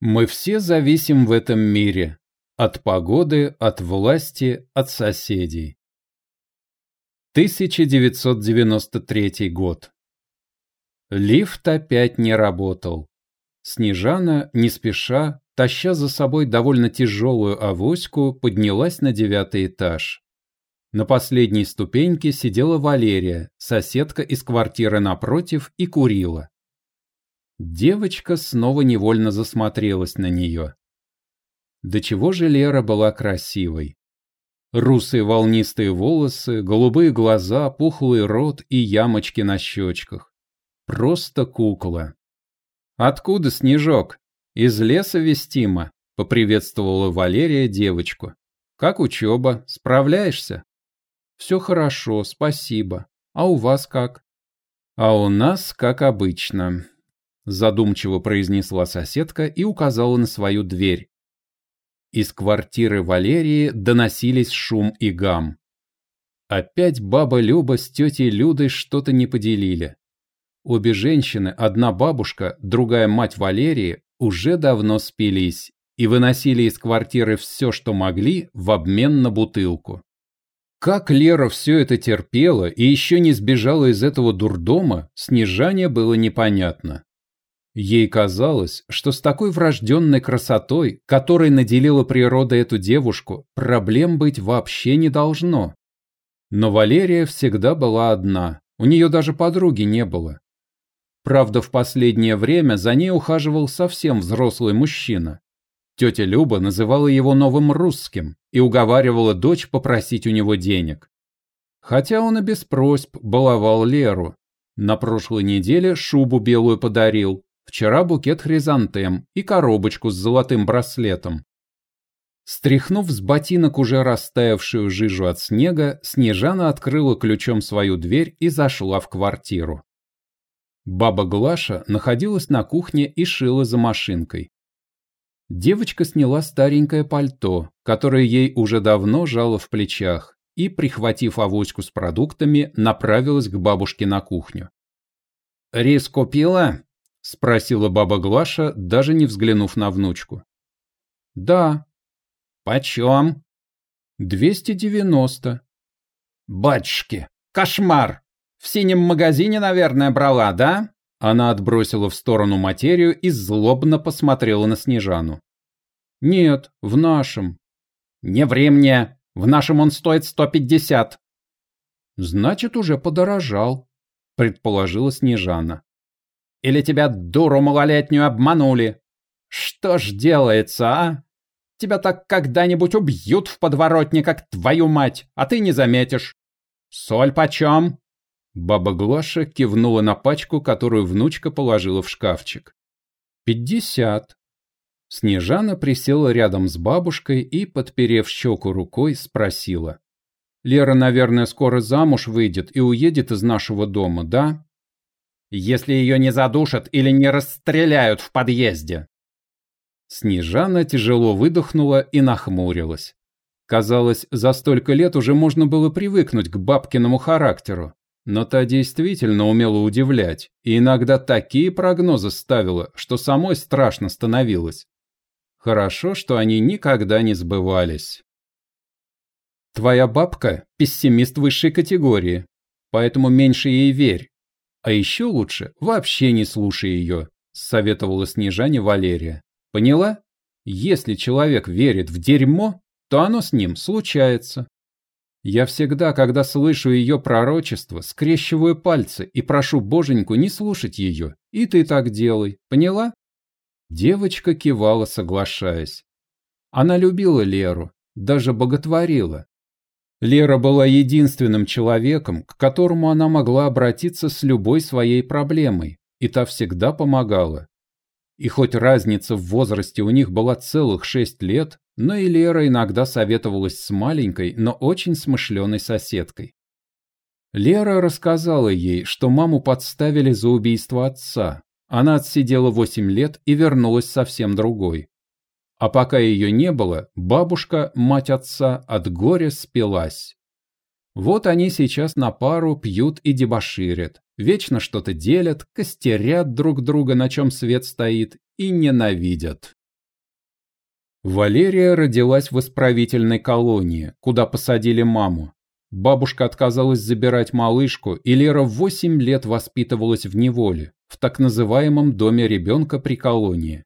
Мы все зависим в этом мире. От погоды, от власти, от соседей. 1993 год. Лифт опять не работал. Снежана, не спеша, таща за собой довольно тяжелую авоську, поднялась на девятый этаж. На последней ступеньке сидела Валерия, соседка из квартиры напротив, и курила. Девочка снова невольно засмотрелась на нее. До чего же Лера была красивой. Русые волнистые волосы, голубые глаза, пухлый рот и ямочки на щечках. Просто кукла. «Откуда снежок? Из леса вестимо», — поприветствовала Валерия девочку. «Как учеба? Справляешься?» «Все хорошо, спасибо. А у вас как?» «А у нас как обычно», задумчиво произнесла соседка и указала на свою дверь. Из квартиры Валерии доносились шум и гам. Опять баба Люба с тетей Людой что-то не поделили. Обе женщины, одна бабушка, другая мать Валерии, уже давно спились и выносили из квартиры все, что могли, в обмен на бутылку. Как Лера все это терпела и еще не сбежала из этого дурдома, Снежане было непонятно. Ей казалось, что с такой врожденной красотой, которой наделила природа эту девушку, проблем быть вообще не должно. Но Валерия всегда была одна, у нее даже подруги не было. Правда, в последнее время за ней ухаживал совсем взрослый мужчина. Тетя Люба называла его новым русским и уговаривала дочь попросить у него денег. Хотя он и без просьб баловал Леру. На прошлой неделе шубу белую подарил, Вчера букет хризантем и коробочку с золотым браслетом. Стряхнув с ботинок уже растаявшую жижу от снега, Снежана открыла ключом свою дверь и зашла в квартиру. Баба Глаша находилась на кухне и шила за машинкой. Девочка сняла старенькое пальто, которое ей уже давно жало в плечах, и, прихватив авоську с продуктами, направилась к бабушке на кухню. «Рис купила?» — спросила баба Глаша, даже не взглянув на внучку. «Да». «Почем?» «Двести девяносто». «Батюшки, кошмар! В синем магазине, наверное, брала, да?» Она отбросила в сторону материю и злобно посмотрела на Снежану. «Нет, в нашем». «Не ври мне! В нашем он стоит сто пятьдесят». «Значит, уже подорожал», — предположила Снежана. Или тебя, дуру малолетнюю, обманули? Что ж делается, а? Тебя так когда-нибудь убьют в подворотне, как твою мать, а ты не заметишь. Соль почем?» Баба Глаша кивнула на пачку, которую внучка положила в шкафчик. «Пятьдесят». Снежана присела рядом с бабушкой и, подперев щеку рукой, спросила. «Лера, наверное, скоро замуж выйдет и уедет из нашего дома, да?» Если ее не задушат или не расстреляют в подъезде. Снежана тяжело выдохнула и нахмурилась. Казалось, за столько лет уже можно было привыкнуть к бабкиному характеру. Но та действительно умела удивлять, и иногда такие прогнозы ставила, что самой страшно становилось. Хорошо, что они никогда не сбывались. Твоя бабка – пессимист высшей категории, поэтому меньше ей верь, а еще лучше вообще не слушай ее, советовала Снежане Валерия. Поняла? Если человек верит в дерьмо, то оно с ним случается. Я всегда, когда слышу ее пророчество, скрещиваю пальцы и прошу боженьку не слушать ее. И ты так делай. Поняла? Девочка кивала, соглашаясь. Она любила Леру, даже боготворила. Лера была единственным человеком, к которому она могла обратиться с любой своей проблемой, и та всегда помогала. И хоть разница в возрасте у них была целых шесть лет, но и Лера иногда советовалась с маленькой, но очень смышленой соседкой. Лера рассказала ей, что маму подставили за убийство отца. Она отсидела восемь лет и вернулась совсем другой. А пока ее не было, бабушка, мать отца, от горя спилась. Вот они сейчас на пару пьют и дебоширят, вечно что-то делят, костерят друг друга, на чем свет стоит, и ненавидят. Валерия родилась в исправительной колонии, куда посадили маму. Бабушка отказалась забирать малышку, и Лера в 8 лет воспитывалась в неволе, в так называемом доме ребенка при колонии.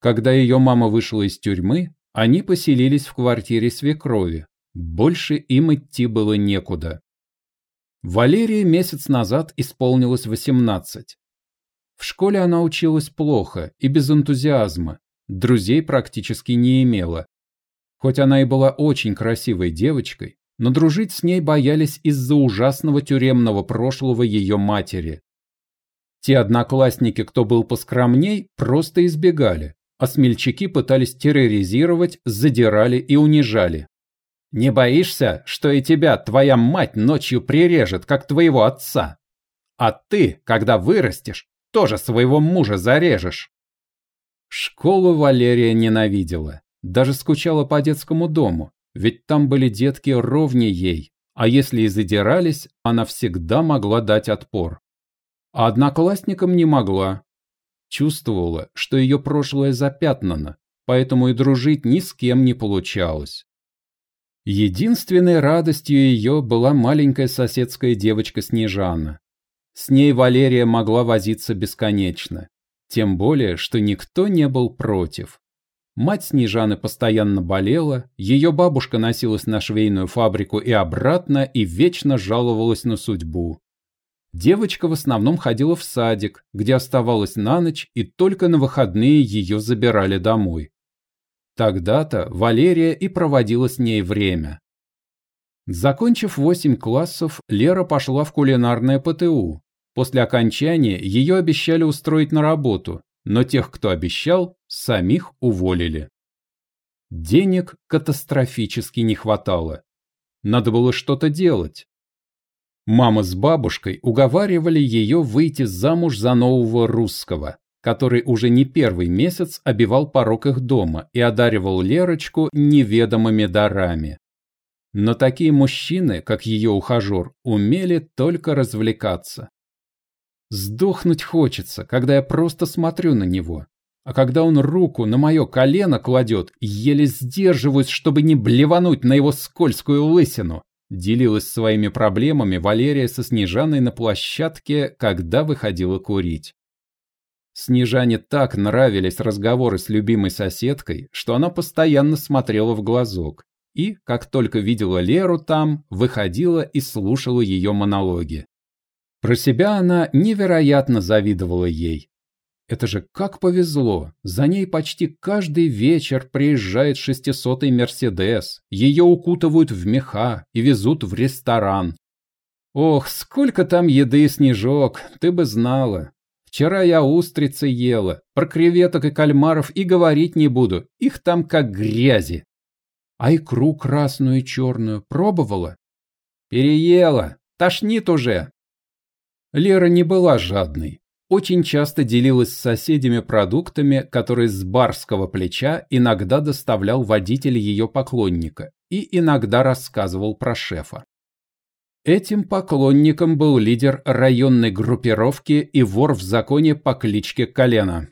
Когда ее мама вышла из тюрьмы, они поселились в квартире свекрови. Больше им идти было некуда. Валерии месяц назад исполнилось 18. В школе она училась плохо и без энтузиазма, друзей практически не имела. Хоть она и была очень красивой девочкой, но дружить с ней боялись из-за ужасного тюремного прошлого ее матери. Те одноклассники, кто был поскромней, просто избегали, а смельчаки пытались терроризировать, задирали и унижали. «Не боишься, что и тебя твоя мать ночью прирежет, как твоего отца? А ты, когда вырастешь, тоже своего мужа зарежешь?» Школу Валерия ненавидела, даже скучала по детскому дому, ведь там были детки ровнее ей, а если и задирались, она всегда могла дать отпор. А одноклассникам не могла. Чувствовала, что ее прошлое запятнано, поэтому и дружить ни с кем не получалось. Единственной радостью ее была маленькая соседская девочка Снежана. С ней Валерия могла возиться бесконечно. Тем более, что никто не был против. Мать Снежаны постоянно болела, ее бабушка носилась на швейную фабрику и обратно и вечно жаловалась на судьбу. Девочка в основном ходила в садик, где оставалась на ночь и только на выходные ее забирали домой. Тогда-то Валерия и проводила с ней время. Закончив восемь классов, Лера пошла в кулинарное ПТУ. После окончания ее обещали устроить на работу, но тех, кто обещал, самих уволили. Денег катастрофически не хватало. Надо было что-то делать. Мама с бабушкой уговаривали ее выйти замуж за нового русского, который уже не первый месяц обивал порог их дома и одаривал Лерочку неведомыми дарами. Но такие мужчины, как ее ухажер, умели только развлекаться. Сдохнуть хочется, когда я просто смотрю на него. А когда он руку на мое колено кладет, еле сдерживаюсь, чтобы не блевануть на его скользкую лысину. Делилась своими проблемами Валерия со Снежаной на площадке, когда выходила курить. Снежане так нравились разговоры с любимой соседкой, что она постоянно смотрела в глазок и, как только видела Леру там, выходила и слушала ее монологи. Про себя она невероятно завидовала ей. Это же как повезло, за ней почти каждый вечер приезжает шестисотый Мерседес, ее укутывают в меха и везут в ресторан. Ох, сколько там еды, Снежок, ты бы знала. Вчера я устрицы ела, про креветок и кальмаров и говорить не буду, их там как грязи. А икру красную и черную пробовала? Переела, тошнит уже, Лера не была жадной. Очень часто делилась с соседями продуктами, которые с барского плеча иногда доставлял водитель ее поклонника и иногда рассказывал про шефа. Этим поклонником был лидер районной группировки и вор в законе по кличке Колено.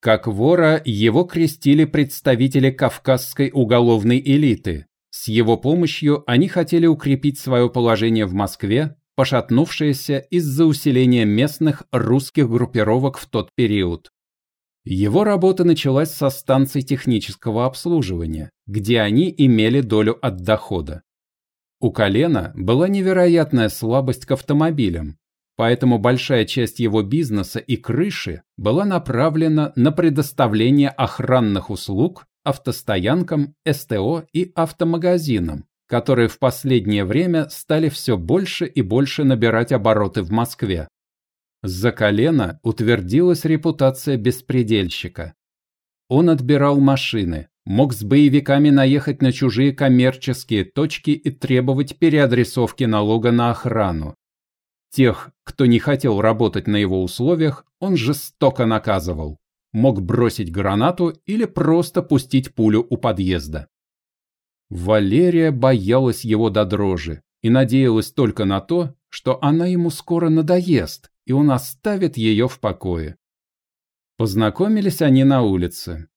Как вора его крестили представители кавказской уголовной элиты. С его помощью они хотели укрепить свое положение в Москве пошатнувшееся из-за усиления местных русских группировок в тот период. Его работа началась со станций технического обслуживания, где они имели долю от дохода. У Колена была невероятная слабость к автомобилям, поэтому большая часть его бизнеса и крыши была направлена на предоставление охранных услуг автостоянкам, СТО и автомагазинам, которые в последнее время стали все больше и больше набирать обороты в Москве. За колено утвердилась репутация беспредельщика. Он отбирал машины, мог с боевиками наехать на чужие коммерческие точки и требовать переадресовки налога на охрану. Тех, кто не хотел работать на его условиях, он жестоко наказывал. Мог бросить гранату или просто пустить пулю у подъезда. Валерия боялась его до дрожи и надеялась только на то, что она ему скоро надоест, и он оставит ее в покое. Познакомились они на улице.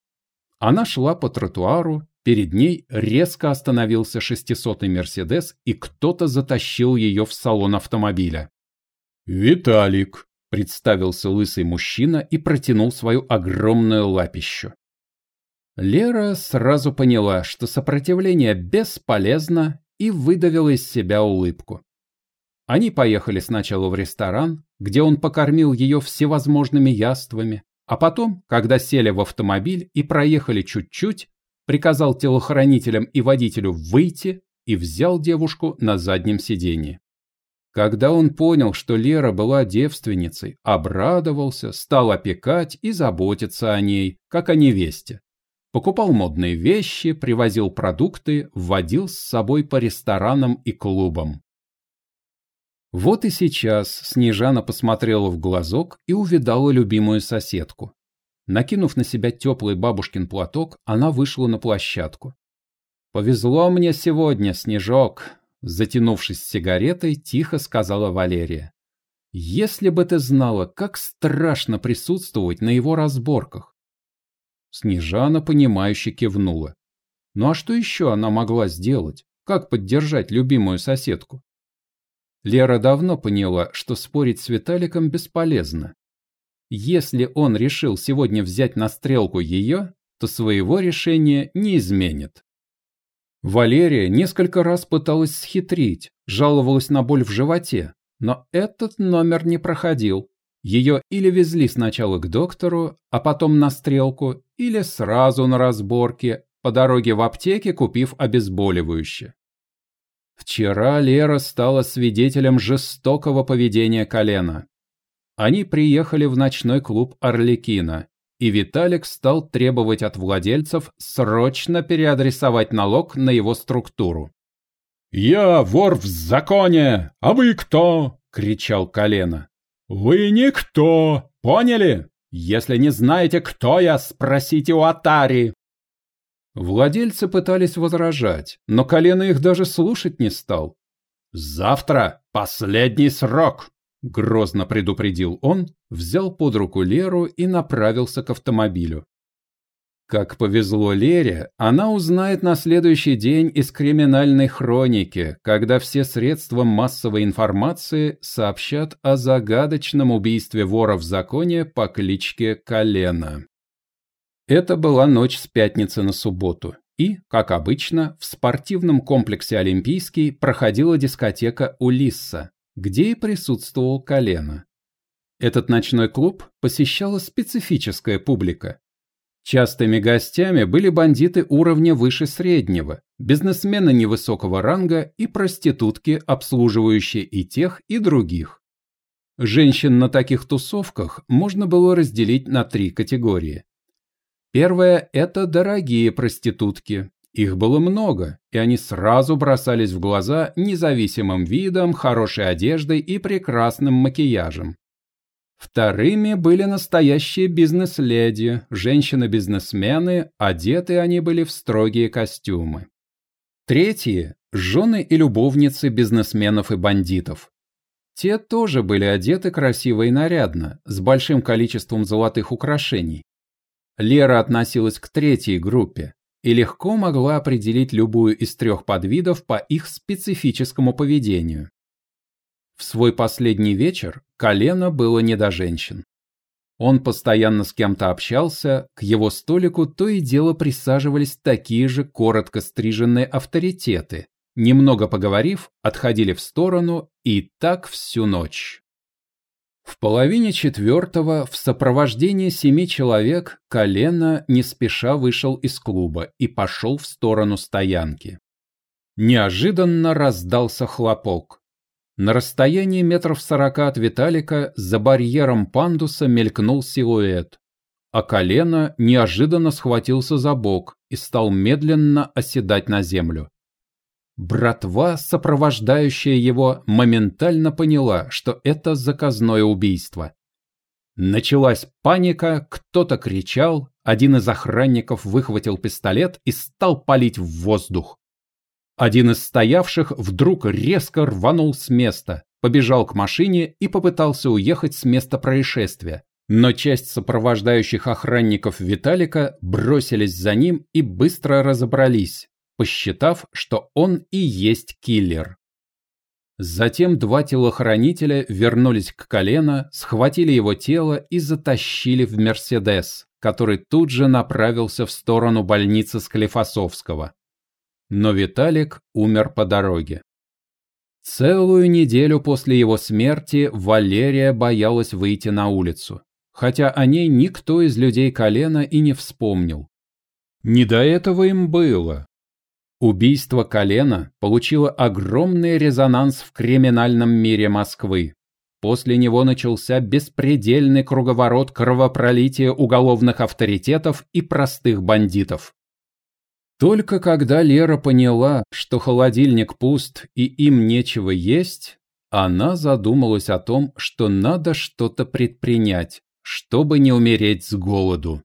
Она шла по тротуару, перед ней резко остановился шестисотый Мерседес, и кто-то затащил ее в салон автомобиля. «Виталик», — представился лысый мужчина и протянул свою огромную лапищу. Лера сразу поняла, что сопротивление бесполезно, и выдавила из себя улыбку. Они поехали сначала в ресторан, где он покормил ее всевозможными яствами, а потом, когда сели в автомобиль и проехали чуть-чуть, приказал телохранителям и водителю выйти и взял девушку на заднем сиденье. Когда он понял, что Лера была девственницей, обрадовался, стал опекать и заботиться о ней, как о невесте. Покупал модные вещи, привозил продукты, вводил с собой по ресторанам и клубам. Вот и сейчас Снежана посмотрела в глазок и увидала любимую соседку. Накинув на себя теплый бабушкин платок, она вышла на площадку. «Повезло мне сегодня, Снежок», — затянувшись сигаретой, тихо сказала Валерия. «Если бы ты знала, как страшно присутствовать на его разборках». Снежана, понимающе кивнула. Ну а что еще она могла сделать? Как поддержать любимую соседку? Лера давно поняла, что спорить с Виталиком бесполезно. Если он решил сегодня взять на стрелку ее, то своего решения не изменит. Валерия несколько раз пыталась схитрить, жаловалась на боль в животе, но этот номер не проходил. Ее или везли сначала к доктору, а потом на стрелку, или сразу на разборке, по дороге в аптеке купив обезболивающее. Вчера Лера стала свидетелем жестокого поведения Колена. Они приехали в ночной клуб Орликина, и Виталик стал требовать от владельцев срочно переадресовать налог на его структуру. «Я вор в законе, а вы кто?» – кричал Колено. «Вы никто, поняли? Если не знаете, кто я, спросите у Атари». Владельцы пытались возражать, но колено их даже слушать не стал. «Завтра последний срок!» – грозно предупредил он, взял под руку Леру и направился к автомобилю. Как повезло Лере, она узнает на следующий день из криминальной хроники, когда все средства массовой информации сообщат о загадочном убийстве вора в законе по кличке Колено. Это была ночь с пятницы на субботу, и, как обычно, в спортивном комплексе «Олимпийский» проходила дискотека «Улисса», где и присутствовал Колено. Этот ночной клуб посещала специфическая публика. Частыми гостями были бандиты уровня выше среднего, бизнесмены невысокого ранга и проститутки, обслуживающие и тех, и других. Женщин на таких тусовках можно было разделить на три категории. Первое – это дорогие проститутки. Их было много, и они сразу бросались в глаза независимым видом, хорошей одеждой и прекрасным макияжем. Вторыми были настоящие бизнес-леди, женщины-бизнесмены, одеты они были в строгие костюмы. Третьи – жены и любовницы бизнесменов и бандитов. Те тоже были одеты красиво и нарядно, с большим количеством золотых украшений. Лера относилась к третьей группе и легко могла определить любую из трех подвидов по их специфическому поведению. В свой последний вечер колено было не до женщин. Он постоянно с кем-то общался, к его столику то и дело присаживались такие же коротко стриженные авторитеты. Немного поговорив, отходили в сторону и так всю ночь. В половине четвертого в сопровождении семи человек Колено не спеша вышел из клуба и пошел в сторону стоянки. Неожиданно раздался хлопок. На расстоянии метров сорока от Виталика за барьером пандуса мелькнул силуэт, а колено неожиданно схватился за бок и стал медленно оседать на землю. Братва, сопровождающая его, моментально поняла, что это заказное убийство. Началась паника, кто-то кричал, один из охранников выхватил пистолет и стал палить в воздух. Один из стоявших вдруг резко рванул с места, побежал к машине и попытался уехать с места происшествия, Но часть сопровождающих охранников Виталика бросились за ним и быстро разобрались, посчитав, что он и есть киллер. Затем два телохранителя вернулись к колено, схватили его тело и затащили в «Мерседес», который тут же направился в сторону больницы Склифосовского. Но Виталик умер по дороге. Целую неделю после его смерти Валерия боялась выйти на улицу, хотя о ней никто из людей колена и не вспомнил. Не до этого им было. Убийство колена получило огромный резонанс в криминальном мире Москвы. После него начался беспредельный круговорот кровопролития уголовных авторитетов и простых бандитов. Только когда Лера поняла, что холодильник пуст и им нечего есть, она задумалась о том, что надо что-то предпринять, чтобы не умереть с голоду.